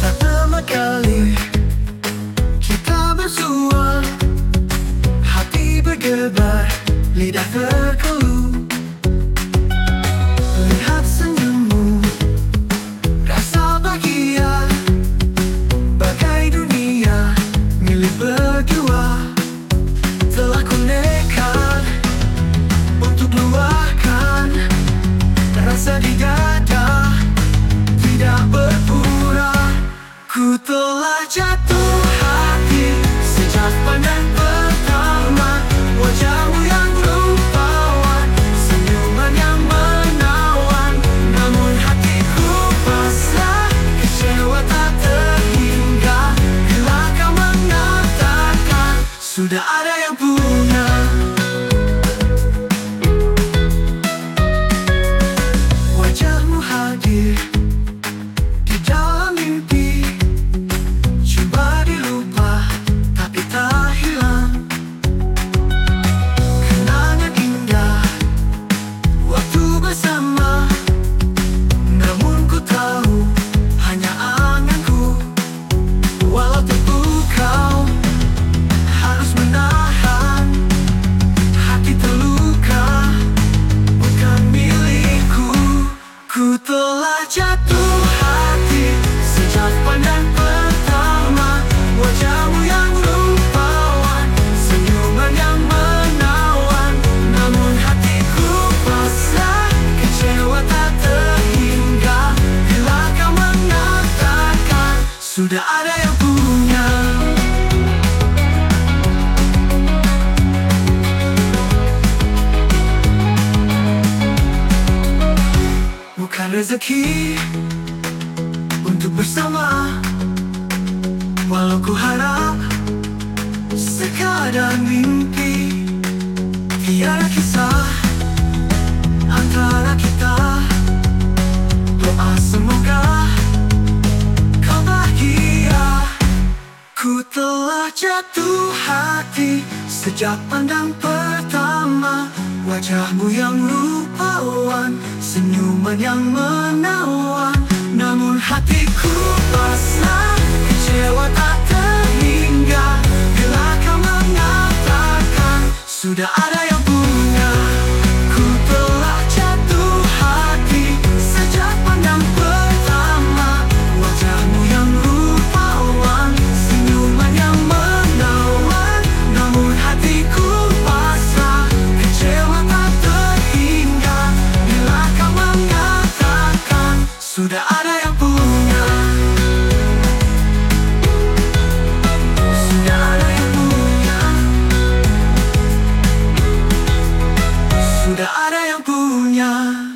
Pertama kali kita bersua Hati bergebar, lidah terkeluh ada yang punya Wajahmu hadir Sudah ada yang punya. Bukan rezeki Untuk bersama. Walau ku harap Sekadar mimpi Tiada kisah Antara kita telah jatuh hati Sejak pandang pertama. Wajahmu yang rupawan Senyuman yang menawan. Namun hatiku pasrah Kecewa tak terhingga. Bila kau mengatakan Sudah ada yang Sudah ada yang punya. Sudah ada yang punya. Sudah ada yang punya